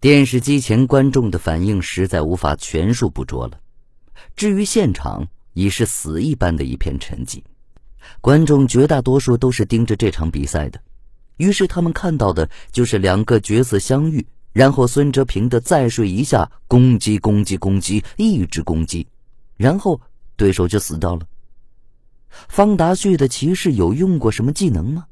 电视机前观众的反应实在无法全数捕捉了。至于现场，已是死一般的一片沉寂。观众绝大多数都是盯着这场比赛的，于是他们看到的就是两个角色相遇，然后孙哲平的再睡一下，攻击攻击攻击，一直攻击，然后对手就死掉了。方达旭的骑士有用过什么技能吗？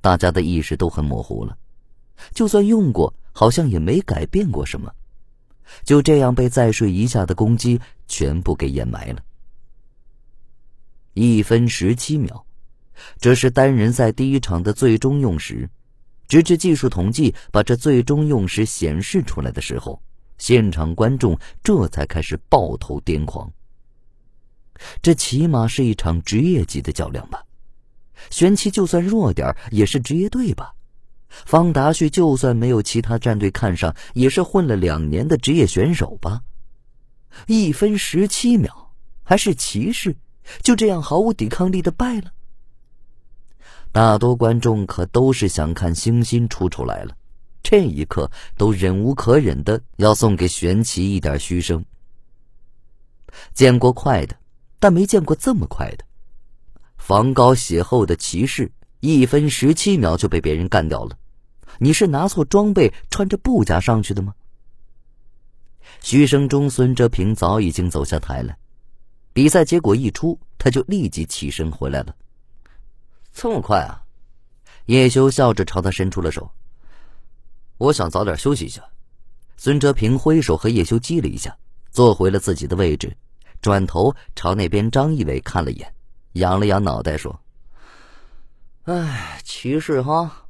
大家的意识都很模糊了。就算用过，好像也没改变过什么。就这样被再睡一下的攻击全部给掩埋了。一分十七秒，这是单人赛第一场的最终用时。直至技术统计把这最终用时显示出来的时候，现场观众这才开始抱头癫狂。这起码是一场职业级的较量吧？玄奇就算弱点也是职业队吧？方达旭就算没有其他战队看上，也是混了两年的职业选手吧？一分十七秒，还是骑士，就这样毫无抵抗力的败了。大多观众可都是想看星星出丑来了，这一刻都忍无可忍的要送给玄奇一点嘘声。见过快的。但没见过这么快的，防高血厚的骑士，一分十七秒就被别人干掉了。你是拿错装备，穿着布甲上去的吗？嘘声中，孙哲平早已经走下台了。比赛结果一出，他就立即起身回来了。这么快啊！叶修笑着朝他伸出了手。我想早点休息一下。孙哲平挥手和叶修击了一下，坐回了自己的位置。转头朝那边张一伟看了一眼，仰了仰脑袋说：“哎，骑士哈。”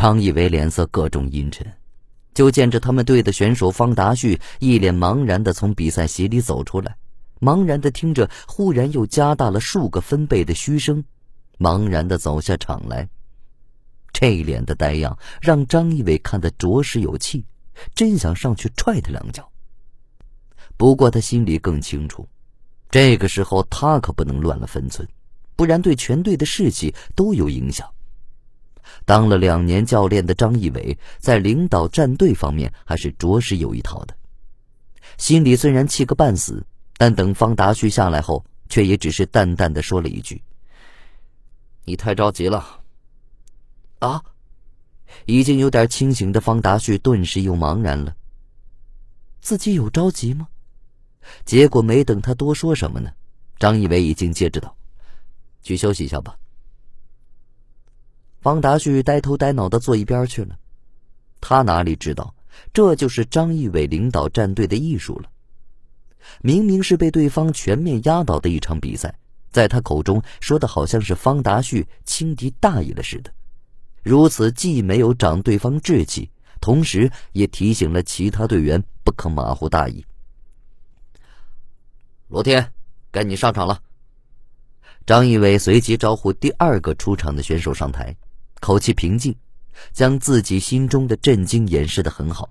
张一伟脸色各种阴沉，就见着他们队的选手方达旭一脸茫然的从比赛席里走出来，茫然的听着忽然又加大了数个分贝的嘘声，茫然的走下场来。这脸的呆样让张一伟看得着实有气，真想上去踹他两脚。不过他心里更清楚，这个时候他可不能乱了分寸，不然对全队的士气都有影响。当了两年教练的张一伟，在领导战队方面还是着实有一套的。心里虽然气个半死，但等方达旭下来后，却也只是淡淡的说了一句：“你太着急了。”啊！已经有点清醒的方达旭顿时又茫然了。自己有着急吗？结果没等他多说什么呢，张一伟已经接着道：“去休息一下吧。”方达旭呆头呆脑的坐一边去了。他哪里知道，这就是张一伟领导战队的艺术了。明明是被对方全面压倒的一场比赛，在他口中说的好像是方达旭轻敌大意了似的。如此既没有长对方志气，同时也提醒了其他队员不可马虎大意。罗天，该你上场了。张一伟随即招呼第二个出场的选手上台，口气平静，将自己心中的震惊掩饰的很好。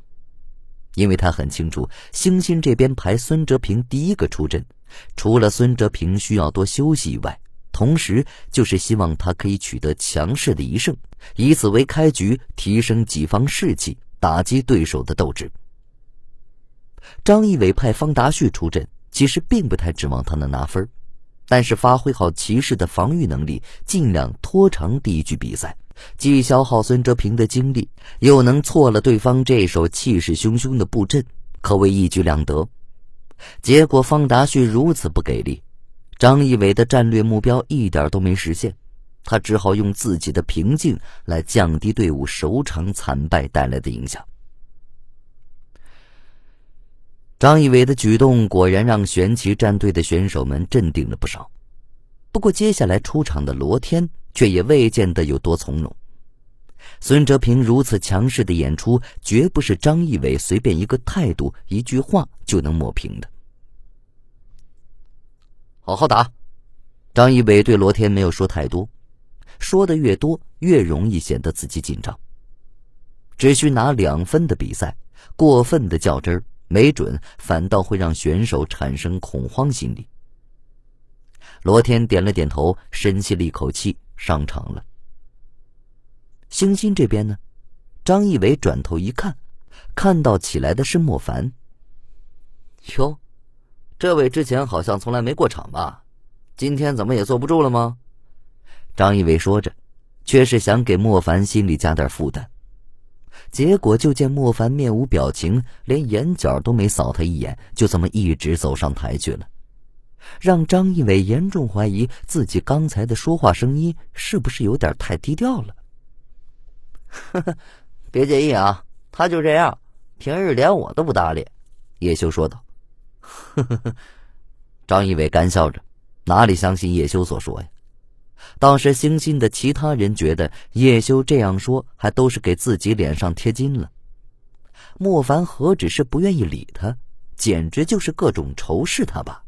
因为他很清楚，星星这边排孙哲平第一个出阵，除了孙哲平需要多休息以外，同时就是希望他可以取得强势的一胜，以此为开局，提升己方士气，打击对手的斗志。张一伟派方达旭出阵。其实并不太指望他能拿分，但是发挥好骑士的防御能力，尽量拖长第一局比赛，既消耗孙哲平的精力，又能错了对方这手气势汹汹的布阵，可谓一举两得。结果方达旭如此不给力，张一伟的战略目标一点都没实现，他只好用自己的平静来降低队伍首场惨败带来的影响。张一伟的举动果然让玄奇战队的选手们镇定了不少，不过接下来出场的罗天却也未见得有多从容。孙哲平如此强势的演出，绝不是张一伟随便一个态度、一句话就能抹平的。好好打，张一伟对罗天没有说太多，说的越多，越容易显得自己紧张。只需拿两分的比赛，过分的较真。没准反倒会让选手产生恐慌心理。罗天点了点头，深吸了一口气，上场了。星星这边呢，张一伟转头一看，看到起来的是莫凡。哟，这位之前好像从来没过场吧？今天怎么也坐不住了吗？张一伟说着，却是想给莫凡心里加点负担。结果就见莫凡面无表情，连眼角都没扫他一眼，就这么一直走上台去了，让张一伟严重怀疑自己刚才的说话声音是不是有点太低调了。别介意啊，他就这样，平日连我都不搭理。”叶修说道。呵呵呵，张一伟干笑着，哪里相信叶修所说呀？倒是星星的其他人觉得叶修这样说，还都是给自己脸上贴金了。莫凡何止是不愿意理他，简直就是各种仇视他吧。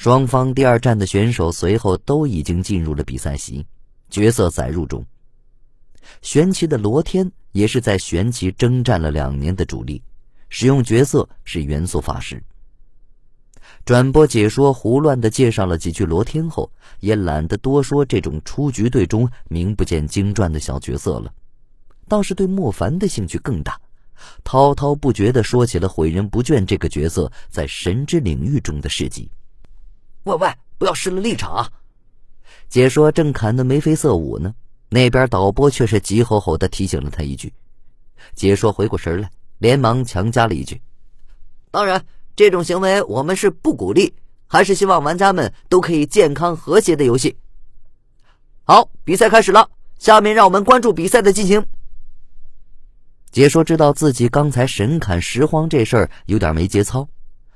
双方第二站的选手随后都已经进入了比赛席，角色载入中。玄奇的罗天也是在玄奇征战了两年的主力，使用角色是元素法师。转播解说胡乱的介绍了几句罗天后，也懒得多说这种出局队中名不见经传的小角色了，倒是对莫凡的兴趣更大，滔滔不绝的说起了毁人不倦这个角色在神之领域中的事迹。喂喂，不要失了立场啊！解说正砍得眉飞色舞呢，那边导播却是急吼吼的提醒了他一句。解说回过神来，连忙强加了一句：“当然。”这种行为我们是不鼓励，还是希望玩家们都可以健康和谐的游戏。好，比赛开始了，下面让我们关注比赛的进行。解说知道自己刚才神砍拾荒这事儿有点没节操，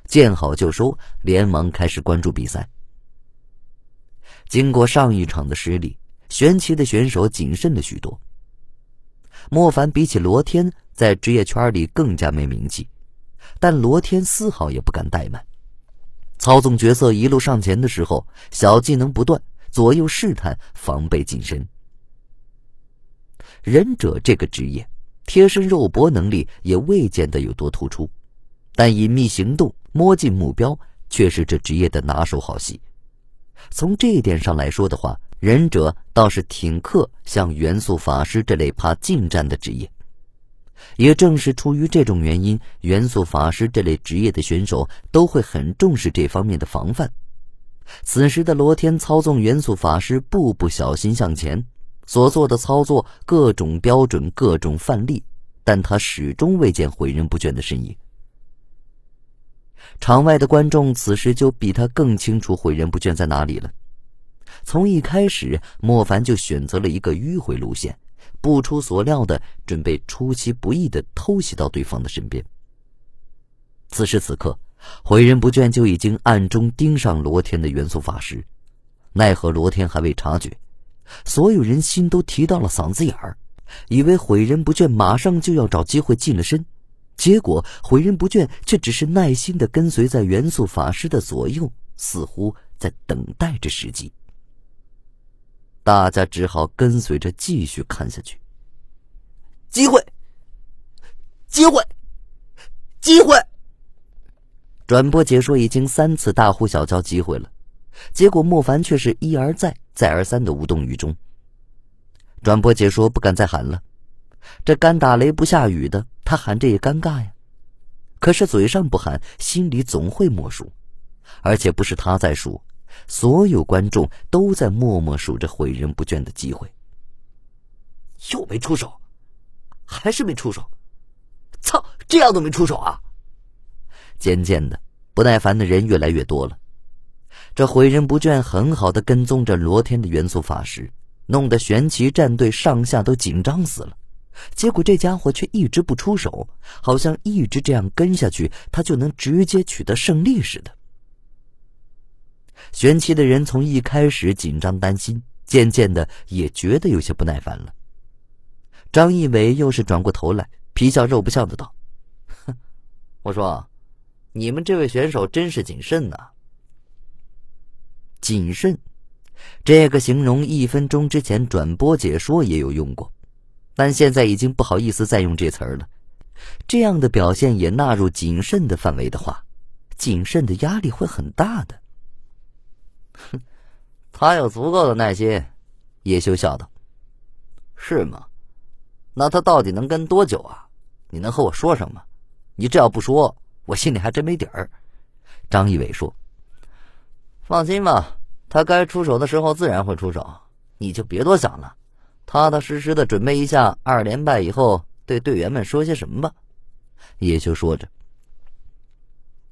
见好就收，连忙开始关注比赛。经过上一场的失利，玄奇的选手谨慎了许多。莫凡比起罗天，在职业圈里更加没名气。但罗天丝毫也不敢怠慢，操纵角色一路上前的时候，小技能不断，左右试探，防备谨慎。忍者这个职业，贴身肉搏能力也未见得有多突出，但隐秘行动、摸进目标却是这职业的拿手好戏。从这一点上来说的话，忍者倒是挺克像元素法师这类怕近战的职业。也正是出于这种原因，元素法师这类职业的选手都会很重视这方面的防范。此时的罗天操纵元素法师，步步小心向前，所做的操作各种标准，各种范例，但他始终未见毁人不倦的身影。场外的观众此时就比他更清楚毁人不倦在哪里了。从一开始，莫凡就选择了一个迂回路线。不出所料的，准备出其不意的偷袭到对方的身边。此时此刻，毁人不倦就已经暗中盯上罗天的元素法师，奈何罗天还未察觉，所有人心都提到了嗓子眼儿，以为毁人不倦马上就要找机会近了身，结果毁人不倦却只是耐心的跟随在元素法师的左右，似乎在等待着时机。大家只好跟随着继续看下去。机会，机会，机会！转播解说已经三次大呼小叫机会了，结果莫凡却是一而再、再而三的无动于衷。转播解说不敢再喊了，这干打雷不下雨的，他喊着也尴尬呀。可是嘴上不喊，心里总会默数，而且不是他在数。所有观众都在默默数着毁人不倦的机会。又没出手，还是没出手，操！这样都没出手啊！渐渐的，不耐烦的人越来越多了。这毁人不倦很好的跟踪着罗天的元素法师，弄得玄奇战队上下都紧张死了。结果这家伙却一直不出手，好像一直这样跟下去，他就能直接取得胜利似的。玄奇的人从一开始紧张担心，渐渐的也觉得有些不耐烦了。张一伟又是转过头来，皮笑肉不笑的道：“哼，我说，你们这位选手真是谨慎呐。谨慎，这个形容一分钟之前转播解说也有用过，但现在已经不好意思再用这词儿了。这样的表现也纳入谨慎的范围的话，谨慎的压力会很大的。”哼，他有足够的耐心。叶修笑道：“是吗？那他到底能跟多久啊？你能和我说什么？你这要不说，我心里还真没底儿。张一伟说：“放心吧，他该出手的时候自然会出手，你就别多想了，踏踏实实的准备一下二连败以后对队员们说些什么吧。”叶修说着：“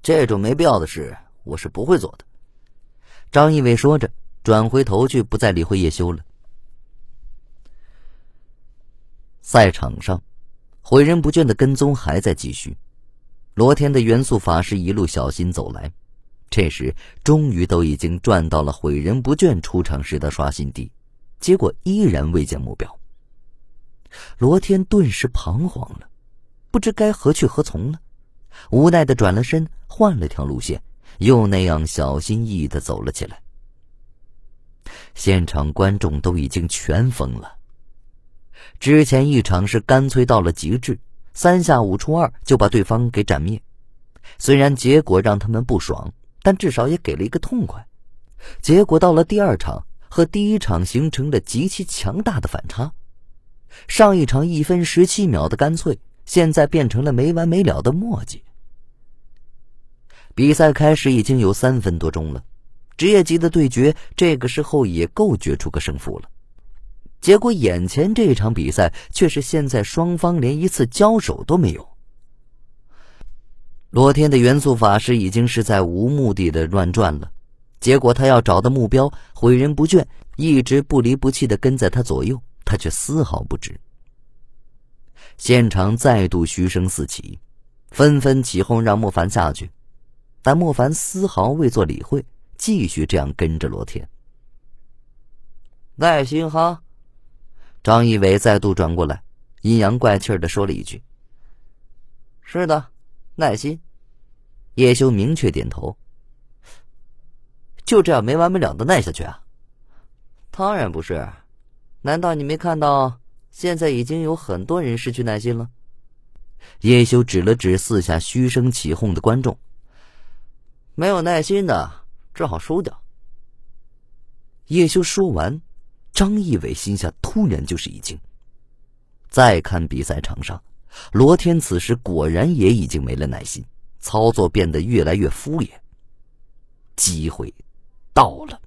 这种没必要的事，我是不会做的。”张一伟说着，转回头去，不再理会叶修了。赛场上，毁人不倦的跟踪还在继续。罗天的元素法师一路小心走来，这时终于都已经转到了毁人不倦出场时的刷新地，结果依然未见目标。罗天顿时彷徨了，不知该何去何从了，无奈的转了身，换了条路线，又那样小心翼翼的走了起来。现场观众都已经全疯了。之前一场是干脆到了极致，三下五除二就把对方给斩灭。虽然结果让他们不爽，但至少也给了一个痛快。结果到了第二场，和第一场形成了极其强大的反差。上一场一分十七秒的干脆，现在变成了没完没了的墨迹。比赛开始已经有三分多钟了，职业级的对决这个时候也够决出个胜负了。结果，眼前这场比赛却是现在双方连一次交手都没有。罗天的元素法师已经是在无目的的乱转了，结果他要找的目标毁人不倦，一直不离不弃的跟在他左右，他却丝毫不知。现场再度嘘声四起，纷纷起哄让莫凡下去，但莫凡丝毫未做理会，继续这样跟着罗天。耐心哈。张一伟再度转过来，阴阳怪气的说了一句：“是的，耐心。”叶修明确点头。就这样没完没了的耐下去啊？当然不是，难道你没看到现在已经有很多人失去耐心了？叶修指了指四下嘘声起哄的观众：“没有耐心的，只好输掉。”叶修说完。张一伟心下突然就是一惊。再看比赛场上，罗天此时果然也已经没了耐心，操作变得越来越敷衍。机会到了。